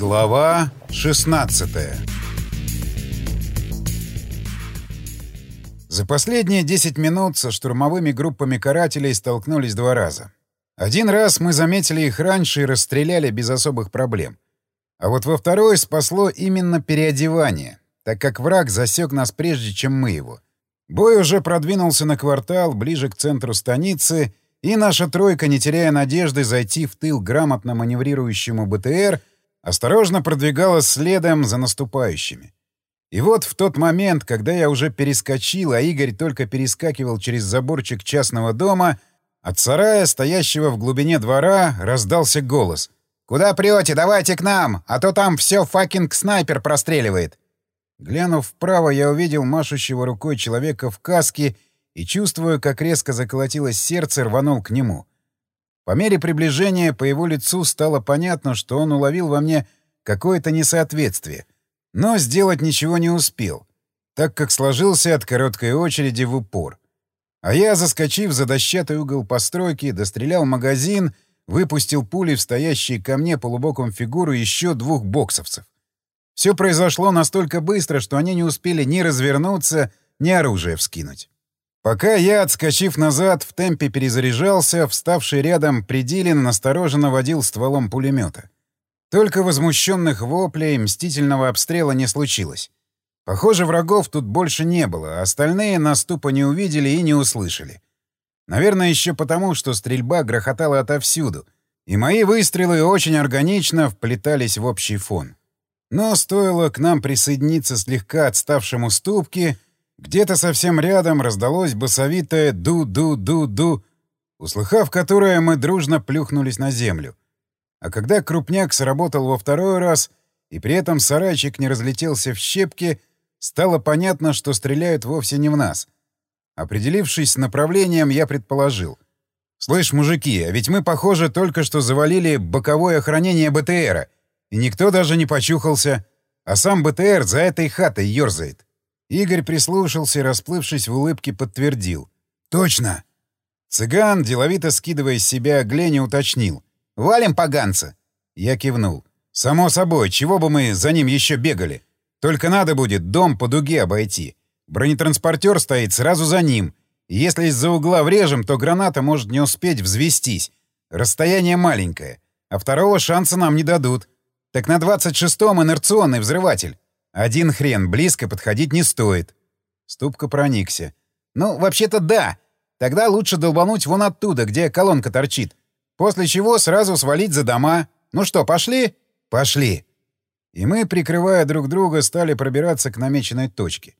Глава 16 За последние 10 минут со штурмовыми группами карателей столкнулись два раза. Один раз мы заметили их раньше и расстреляли без особых проблем. А вот во второй спасло именно переодевание, так как враг засек нас прежде, чем мы его. Бой уже продвинулся на квартал, ближе к центру станицы, и наша тройка, не теряя надежды зайти в тыл грамотно маневрирующему БТР, осторожно продвигалась следом за наступающими. И вот в тот момент, когда я уже перескочил, а Игорь только перескакивал через заборчик частного дома, от сарая, стоящего в глубине двора, раздался голос. «Куда прете? Давайте к нам! А то там все fucking снайпер простреливает!» Глянув вправо, я увидел машущего рукой человека в каске и, чувствуя, как резко заколотилось сердце, рванул к нему. По мере приближения по его лицу стало понятно, что он уловил во мне какое-то несоответствие, но сделать ничего не успел, так как сложился от короткой очереди в упор. А я, заскочив за дощатый угол постройки, дострелял магазин, выпустил пули в стоящие ко мне полубоком фигуру еще двух боксовцев. Все произошло настолько быстро, что они не успели ни развернуться, ни оружие вскинуть. Пока я, отскочив назад, в темпе перезаряжался, вставший рядом Придилин настороженно водил стволом пулемета. Только возмущенных воплей, мстительного обстрела не случилось. Похоже, врагов тут больше не было, а остальные нас тупо не увидели и не услышали. Наверное, еще потому, что стрельба грохотала отовсюду, и мои выстрелы очень органично вплетались в общий фон. Но стоило к нам присоединиться слегка отставшему ступке — где-то совсем рядом раздалось басовитое «ду-ду-ду-ду», услыхав которое, мы дружно плюхнулись на землю. А когда крупняк сработал во второй раз, и при этом сарайчик не разлетелся в щепки, стало понятно, что стреляют вовсе не в нас. Определившись с направлением, я предположил. «Слышь, мужики, а ведь мы, похоже, только что завалили боковое охранение БТРа, и никто даже не почухался, а сам БТР за этой хатой ерзает». Игорь прислушался и, расплывшись в улыбке, подтвердил. «Точно!» Цыган, деловито скидывая с себя Гленни, уточнил. «Валим поганца!» Я кивнул. «Само собой, чего бы мы за ним еще бегали? Только надо будет дом по дуге обойти. Бронетранспортер стоит сразу за ним. Если из-за угла врежем, то граната может не успеть взвестись. Расстояние маленькое. А второго шанса нам не дадут. Так на 26-м инерционный взрыватель. Один хрен, близко подходить не стоит. Ступка проникся. Ну, вообще-то да. Тогда лучше долбануть вон оттуда, где колонка торчит. После чего сразу свалить за дома. Ну что, пошли? Пошли. И мы, прикрывая друг друга, стали пробираться к намеченной точке.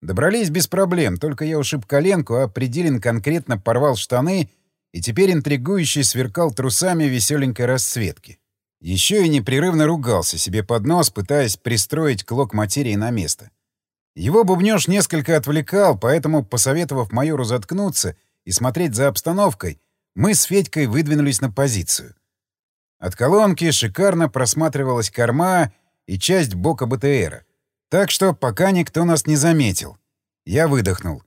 Добрались без проблем, только я ушиб коленку, а Пределин конкретно порвал штаны и теперь интригующий сверкал трусами веселенькой расцветки. Еще и непрерывно ругался себе под нос, пытаясь пристроить клок материи на место. Его бубнёж несколько отвлекал, поэтому, посоветовав майору заткнуться и смотреть за обстановкой, мы с Федькой выдвинулись на позицию. От колонки шикарно просматривалась корма и часть бока БТРа. Так что пока никто нас не заметил. Я выдохнул.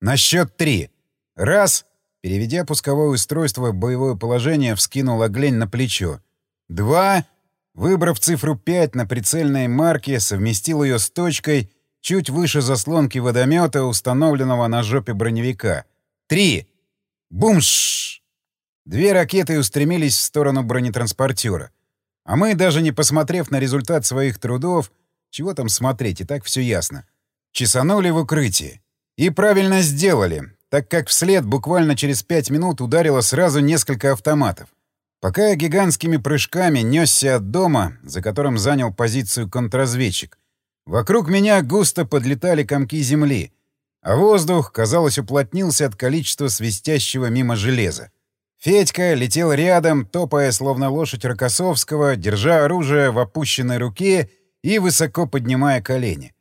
На счет три. Раз. Переведя пусковое устройство в боевое положение, вскинул оглень на плечо. Два. Выбрав цифру 5 на прицельной марке, совместил ее с точкой чуть выше заслонки водомета, установленного на жопе броневика. Три. Бумш! Две ракеты устремились в сторону бронетранспортера. А мы, даже не посмотрев на результат своих трудов, чего там смотреть, и так все ясно, чесанули в укрытие. И правильно сделали, так как вслед буквально через пять минут ударило сразу несколько автоматов. Пока я гигантскими прыжками несся от дома, за которым занял позицию контрразведчик, вокруг меня густо подлетали комки земли, а воздух, казалось, уплотнился от количества свистящего мимо железа. Федька летел рядом, топая, словно лошадь Рокоссовского, держа оружие в опущенной руке и высоко поднимая колени.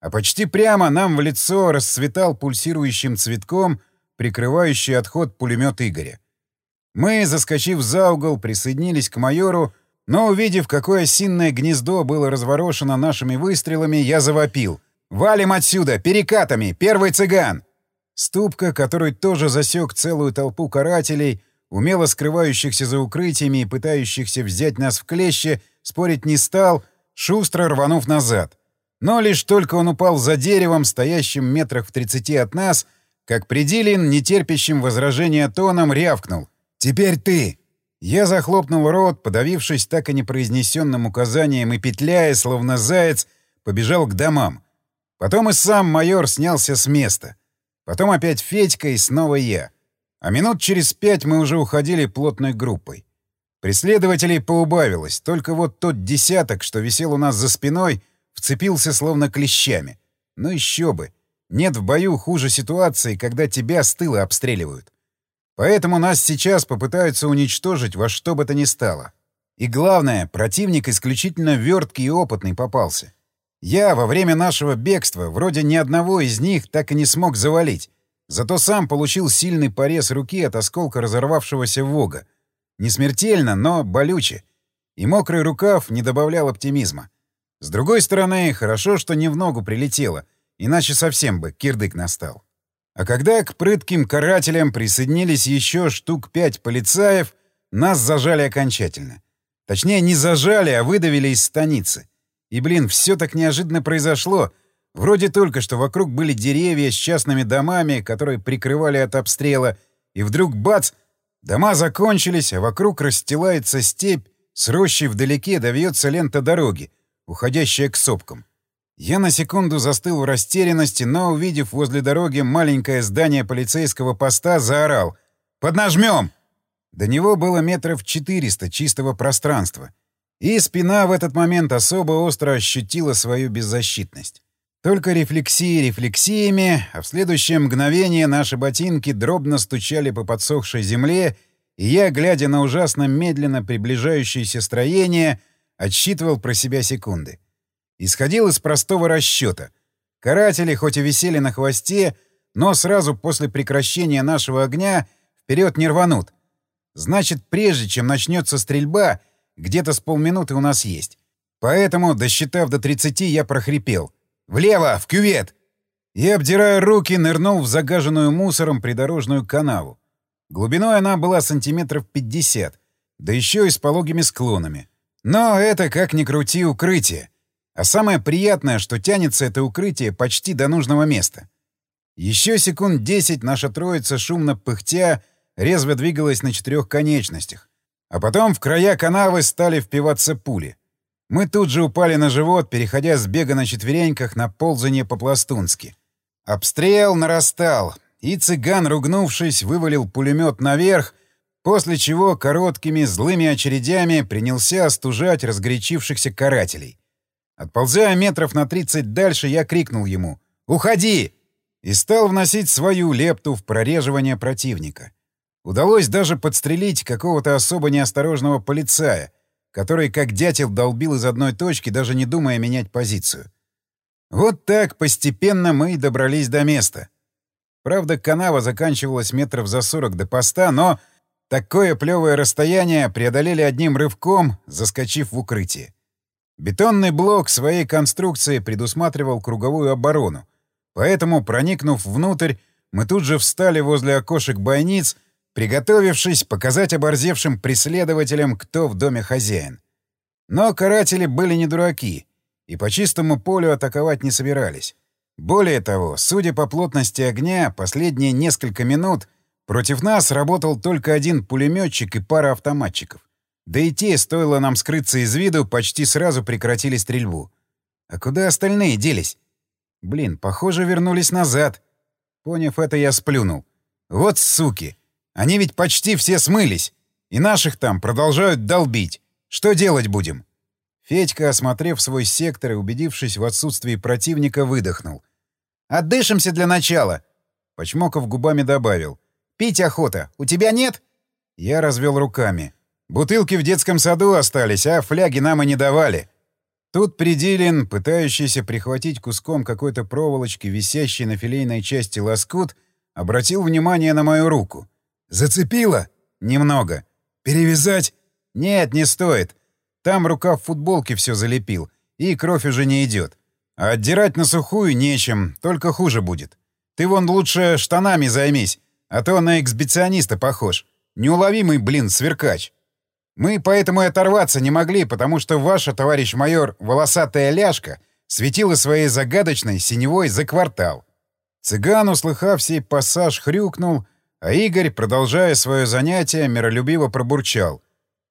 А почти прямо нам в лицо расцветал пульсирующим цветком, прикрывающий отход пулемет Игоря. Мы, заскочив за угол, присоединились к майору, но, увидев, какое осинное гнездо было разворошено нашими выстрелами, я завопил. «Валим отсюда! Перекатами! Первый цыган!» Ступка, который тоже засек целую толпу карателей, умело скрывающихся за укрытиями и пытающихся взять нас в клещи, спорить не стал, шустро рванув назад. Но лишь только он упал за деревом, стоящим метрах в тридцати от нас, как Пределин, нетерпящим возражения тоном, рявкнул. «Теперь ты!» Я захлопнул рот, подавившись так и непроизнесенным указанием и петляя, словно заяц, побежал к домам. Потом и сам майор снялся с места. Потом опять Федька и снова я. А минут через пять мы уже уходили плотной группой. Преследователей поубавилось, только вот тот десяток, что висел у нас за спиной, вцепился словно клещами. Ну еще бы. Нет в бою хуже ситуации, когда тебя с тыла обстреливают. Поэтому нас сейчас попытаются уничтожить во что бы то ни стало. И главное, противник исключительно верткий и опытный попался. Я во время нашего бегства вроде ни одного из них так и не смог завалить, зато сам получил сильный порез руки от осколка разорвавшегося вога. Не смертельно, но болюче. И мокрый рукав не добавлял оптимизма. С другой стороны, хорошо, что не в ногу прилетело, иначе совсем бы кирдык настал. А когда к прытким карателям присоединились еще штук пять полицаев, нас зажали окончательно. Точнее, не зажали, а выдавили из станицы. И, блин, все так неожиданно произошло. Вроде только что вокруг были деревья с частными домами, которые прикрывали от обстрела, и вдруг бац! Дома закончились, а вокруг расстилается степь, с рощей вдалеке довьется лента дороги, уходящая к сопкам. Я на секунду застыл в растерянности, но, увидев возле дороги маленькое здание полицейского поста, заорал «Поднажмем!». До него было метров 400 чистого пространства — и спина в этот момент особо остро ощутила свою беззащитность. Только рефлексии рефлексиями, а в следующее мгновение наши ботинки дробно стучали по подсохшей земле, и я, глядя на ужасно медленно приближающееся строение, отсчитывал про себя секунды. Исходил из простого расчета. Каратели хоть и висели на хвосте, но сразу после прекращения нашего огня вперед не рванут. Значит, прежде чем начнется стрельба — где-то с полминуты у нас есть. Поэтому, досчитав до 30, я прохрипел. «Влево! В кювет!» И, обдирая руки, нырнул в загаженную мусором придорожную канаву. Глубиной она была сантиметров 50, да еще и с пологими склонами. Но это, как ни крути, укрытие. А самое приятное, что тянется это укрытие почти до нужного места. Еще секунд десять наша троица, шумно пыхтя, резво двигалась на четырех конечностях. А потом в края канавы стали впиваться пули. Мы тут же упали на живот, переходя с бега на четвереньках на ползание по-пластунски. Обстрел нарастал, и цыган, ругнувшись, вывалил пулемет наверх, после чего короткими злыми очередями принялся остужать разгорячившихся карателей. Отползая метров на 30 дальше, я крикнул ему «Уходи!» и стал вносить свою лепту в прореживание противника. Удалось даже подстрелить какого-то особо неосторожного полицая, который как дятел долбил из одной точки, даже не думая менять позицию. Вот так постепенно мы и добрались до места. Правда, канава заканчивалась метров за сорок до поста, но такое плевое расстояние преодолели одним рывком, заскочив в укрытие. Бетонный блок своей конструкции предусматривал круговую оборону, поэтому, проникнув внутрь, мы тут же встали возле окошек бойниц — приготовившись показать оборзевшим преследователям, кто в доме хозяин. Но каратели были не дураки и по чистому полю атаковать не собирались. Более того, судя по плотности огня, последние несколько минут против нас работал только один пулеметчик и пара автоматчиков. Да и те, стоило нам скрыться из виду, почти сразу прекратили стрельбу. А куда остальные делись? Блин, похоже, вернулись назад. Поняв это, я сплюнул. Вот суки! Они ведь почти все смылись. И наших там продолжают долбить. Что делать будем?» Федька, осмотрев свой сектор и убедившись в отсутствии противника, выдохнул. «Отдышимся для начала!» Почмоков губами добавил. «Пить охота. У тебя нет?» Я развел руками. «Бутылки в детском саду остались, а фляги нам и не давали». Тут Придилин, пытающийся прихватить куском какой-то проволочки, висящей на филейной части лоскут, обратил внимание на мою руку. «Зацепило?» «Немного». «Перевязать?» «Нет, не стоит. Там рука в футболке все залепил, и кровь уже не идет. А отдирать на сухую нечем, только хуже будет. Ты вон лучше штанами займись, а то на эксбициониста похож. Неуловимый, блин, сверкач». Мы поэтому и оторваться не могли, потому что ваша, товарищ майор, волосатая ляжка светила своей загадочной синевой за квартал. Цыган, услыхав сей пассаж, хрюкнул, а Игорь, продолжая свое занятие, миролюбиво пробурчал.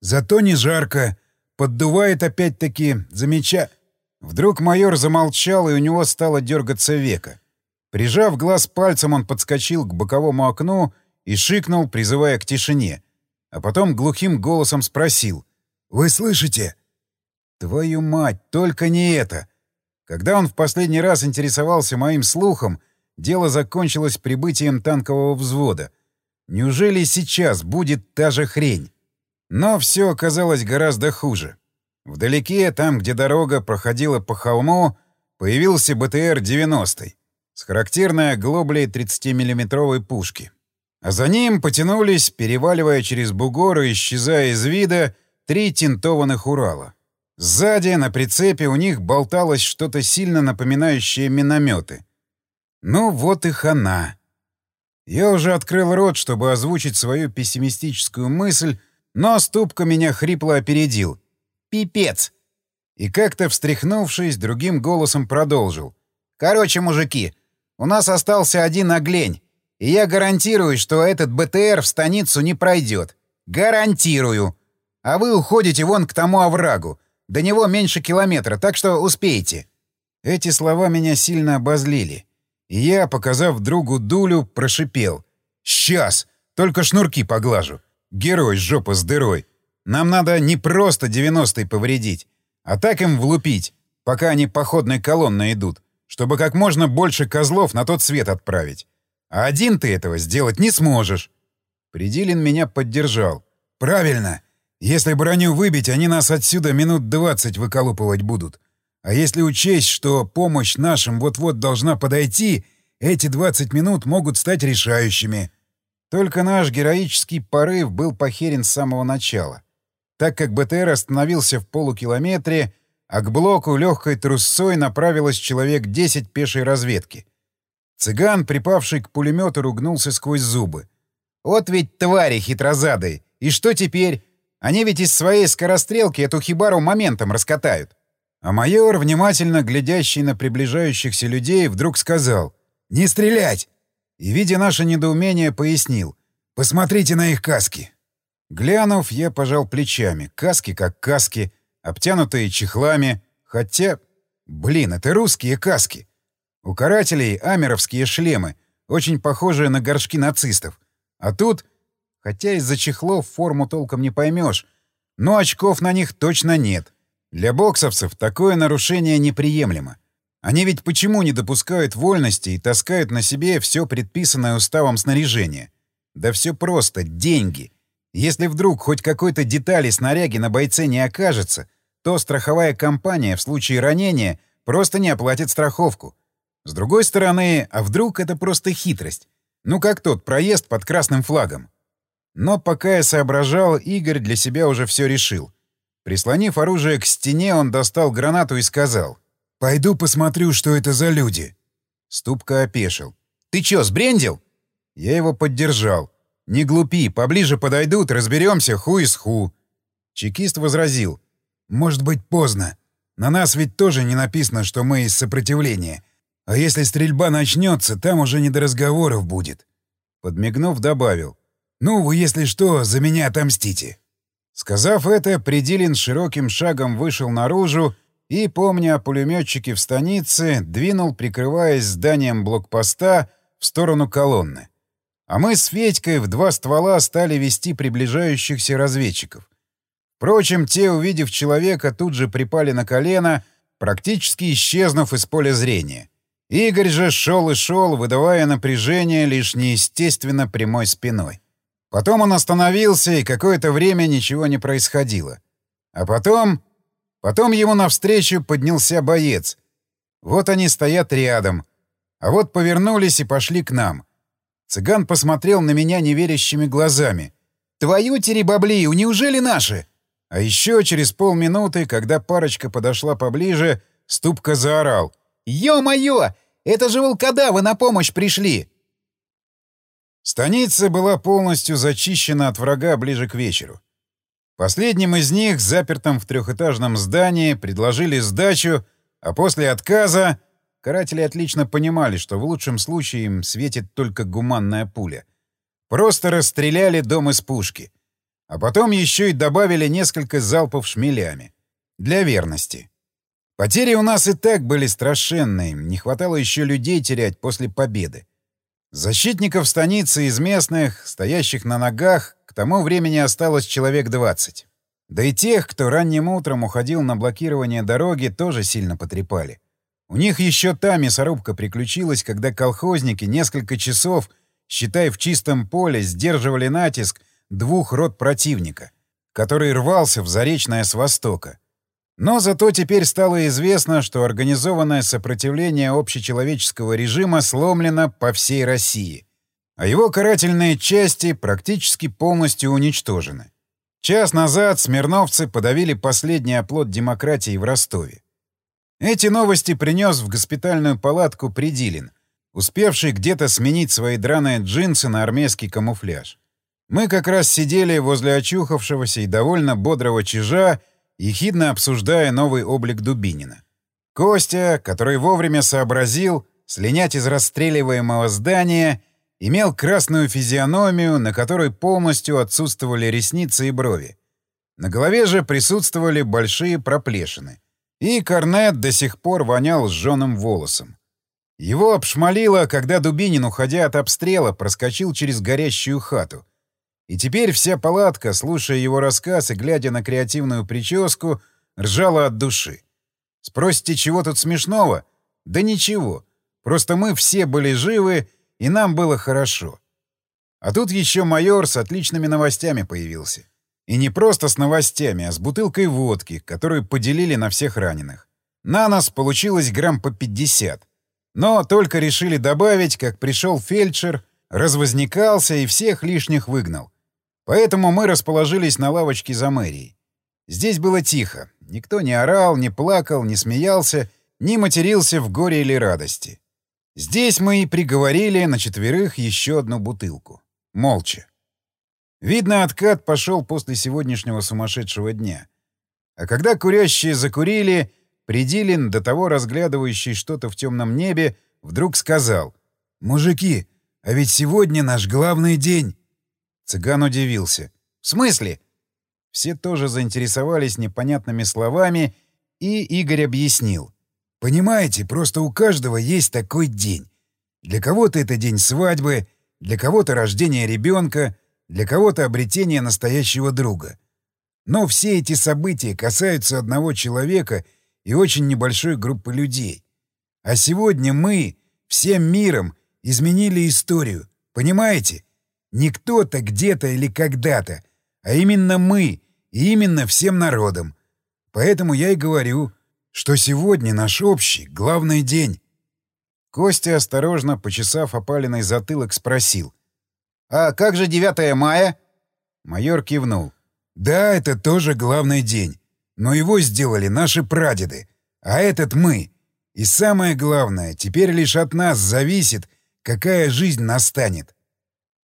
«Зато не жарко. Поддувает опять-таки замеча...» Вдруг майор замолчал, и у него стало дергаться века. Прижав глаз пальцем, он подскочил к боковому окну и шикнул, призывая к тишине. А потом глухим голосом спросил. «Вы слышите?» «Твою мать, только не это!» Когда он в последний раз интересовался моим слухом, дело закончилось прибытием танкового взвода. Неужели сейчас будет та же хрень? Но все оказалось гораздо хуже. Вдалеке, там, где дорога проходила по холму, появился БТР-90 с характерной оглоблей 30-миллиметровой пушки. А за ним потянулись, переваливая через бугор и исчезая из вида, три тинтованных Урала. Сзади, на прицепе, у них болталось что-то сильно напоминающее минометы. Ну вот и хана. Я уже открыл рот, чтобы озвучить свою пессимистическую мысль, но ступка меня хрипло опередил. Пипец!» И как-то встряхнувшись, другим голосом продолжил. «Короче, мужики, у нас остался один оглень, и я гарантирую, что этот БТР в станицу не пройдет. Гарантирую! А вы уходите вон к тому оврагу. До него меньше километра, так что успеете». Эти слова меня сильно обозлили. И я, показав другу дулю, прошипел. «Сейчас! Только шнурки поглажу. Герой жопа с дырой. Нам надо не просто 90-й повредить, а так им влупить, пока они походной колонной идут, чтобы как можно больше козлов на тот свет отправить. А один ты этого сделать не сможешь. Придилин меня поддержал. «Правильно. Если броню выбить, они нас отсюда минут 20 выколупывать будут. А если учесть, что помощь нашим вот-вот должна подойти, эти 20 минут могут стать решающими». Только наш героический порыв был похерен с самого начала так как БТР остановился в полукилометре, а к блоку легкой трусцой направилось человек 10 пешей разведки. Цыган, припавший к пулемету, ругнулся сквозь зубы. «Вот ведь твари хитрозадые! И что теперь? Они ведь из своей скорострелки эту хибару моментом раскатают!» А майор, внимательно глядящий на приближающихся людей, вдруг сказал «Не стрелять!» и, видя наше недоумение, пояснил «Посмотрите на их каски!» Глянув, я пожал плечами. Каски как каски, обтянутые чехлами. Хотя... Блин, это русские каски. У карателей амеровские шлемы, очень похожие на горшки нацистов. А тут... Хотя из-за чехлов форму толком не поймешь, но очков на них точно нет. Для боксовцев такое нарушение неприемлемо. Они ведь почему не допускают вольности и таскают на себе все предписанное уставом снаряжение? Да все просто — деньги — если вдруг хоть какой-то детали снаряги на бойце не окажется, то страховая компания в случае ранения просто не оплатит страховку. С другой стороны, а вдруг это просто хитрость? Ну как тот проезд под красным флагом. Но пока я соображал, Игорь для себя уже все решил. Прислонив оружие к стене, он достал гранату и сказал. «Пойду посмотрю, что это за люди». Ступка опешил. «Ты чё, сбрендил?» Я его поддержал. «Не глупи, поближе подойдут, разберемся, ху из ху». Чекист возразил. «Может быть, поздно. На нас ведь тоже не написано, что мы из сопротивления. А если стрельба начнется, там уже не до разговоров будет». Подмигнув, добавил. «Ну, вы, если что, за меня отомстите». Сказав это, Придилин широким шагом вышел наружу и, помня о пулеметчике в станице, двинул, прикрываясь зданием блокпоста, в сторону колонны. А мы с Федькой в два ствола стали вести приближающихся разведчиков. Впрочем, те, увидев человека, тут же припали на колено, практически исчезнув из поля зрения. Игорь же шел и шел, выдавая напряжение лишь неестественно прямой спиной. Потом он остановился, и какое-то время ничего не происходило. А потом... Потом ему навстречу поднялся боец. Вот они стоят рядом. А вот повернулись и пошли к нам — Цыган посмотрел на меня неверящими глазами. «Твою теребаблию, неужели наши?» А еще через полминуты, когда парочка подошла поближе, Ступка заорал. «Ё-моё! Это же волкодавы на помощь пришли!» Станица была полностью зачищена от врага ближе к вечеру. Последним из них, запертым в трехэтажном здании, предложили сдачу, а после отказа каратели отлично понимали, что в лучшем случае им светит только гуманная пуля. Просто расстреляли дом из пушки. А потом еще и добавили несколько залпов шмелями. Для верности. Потери у нас и так были страшенные, не хватало еще людей терять после победы. Защитников станицы из местных, стоящих на ногах, к тому времени осталось человек 20. Да и тех, кто ранним утром уходил на блокирование дороги, тоже сильно потрепали. У них еще та мясорубка приключилась, когда колхозники несколько часов, считай в чистом поле, сдерживали натиск двух рот противника, который рвался в Заречное с востока. Но зато теперь стало известно, что организованное сопротивление общечеловеческого режима сломлено по всей России — а его карательные части практически полностью уничтожены. Час назад смирновцы подавили последний оплот демократии в Ростове. Эти новости принес в госпитальную палатку Придилин, успевший где-то сменить свои драные джинсы на армейский камуфляж. Мы как раз сидели возле очухавшегося и довольно бодрого чижа, ехидно обсуждая новый облик Дубинина. Костя, который вовремя сообразил слинять из расстреливаемого здания — имел красную физиономию, на которой полностью отсутствовали ресницы и брови. На голове же присутствовали большие проплешины. И корнет до сих пор вонял сжёным волосом. Его обшмалило, когда Дубинин, уходя от обстрела, проскочил через горящую хату. И теперь вся палатка, слушая его рассказ и глядя на креативную прическу, ржала от души. Спросите, чего тут смешного? Да ничего. Просто мы все были живы, и нам было хорошо. А тут еще майор с отличными новостями появился. И не просто с новостями, а с бутылкой водки, которую поделили на всех раненых. На нас получилось грамм по 50. Но только решили добавить, как пришел фельдшер, развозникался и всех лишних выгнал. Поэтому мы расположились на лавочке за мэрией. Здесь было тихо. Никто не орал, не плакал, не смеялся, не матерился в горе или радости. Здесь мы и приговорили на четверых еще одну бутылку. Молча. Видно, откат пошел после сегодняшнего сумасшедшего дня. А когда курящие закурили, Придилин, до того разглядывающий что-то в темном небе, вдруг сказал «Мужики, а ведь сегодня наш главный день!» Цыган удивился. «В смысле?» Все тоже заинтересовались непонятными словами, и Игорь объяснил. Понимаете, просто у каждого есть такой день. Для кого-то это день свадьбы, для кого-то рождение ребенка, для кого-то обретение настоящего друга. Но все эти события касаются одного человека и очень небольшой группы людей. А сегодня мы всем миром изменили историю. Понимаете? Не кто-то где-то или когда-то, а именно мы и именно всем народом. Поэтому я и говорю, что сегодня наш общий, главный день. Костя, осторожно, почесав опаленный затылок, спросил. «А как же 9 мая?» Майор кивнул. «Да, это тоже главный день. Но его сделали наши прадеды. А этот мы. И самое главное, теперь лишь от нас зависит, какая жизнь настанет».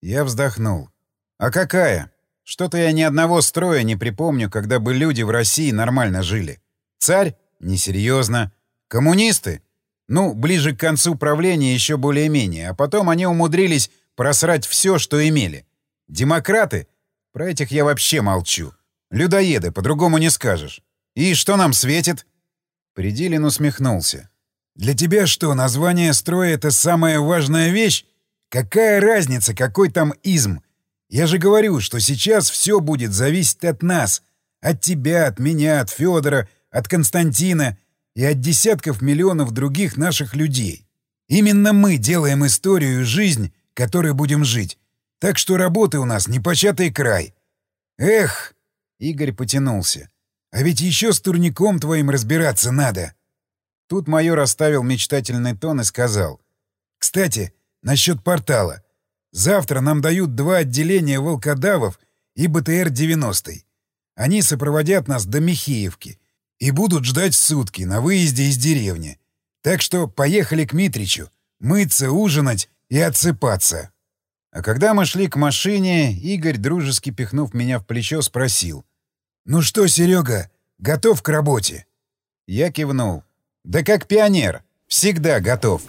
Я вздохнул. «А какая? Что-то я ни одного строя не припомню, когда бы люди в России нормально жили. Царь? Несерьезно. Коммунисты? Ну, ближе к концу правления еще более-менее, а потом они умудрились просрать все, что имели. Демократы? Про этих я вообще молчу. Людоеды, по-другому не скажешь. И что нам светит? Пределин усмехнулся. Для тебя что, название строя — это самая важная вещь? Какая разница, какой там изм? Я же говорю, что сейчас все будет зависеть от нас. От тебя, от меня, от Федора, от Константина и от десятков миллионов других наших людей. Именно мы делаем историю и жизнь, которой будем жить. Так что работы у нас непочатый край. Эх, Игорь потянулся. А ведь еще с турником твоим разбираться надо. Тут майор оставил мечтательный тон и сказал. Кстати, насчет портала. Завтра нам дают два отделения волкодавов и БТР-90. Они сопроводят нас до Михеевки и будут ждать сутки на выезде из деревни. Так что поехали к Митричу, мыться, ужинать и отсыпаться. А когда мы шли к машине, Игорь, дружески пихнув меня в плечо, спросил. «Ну что, Серега, готов к работе?» Я кивнул. «Да как пионер. Всегда готов».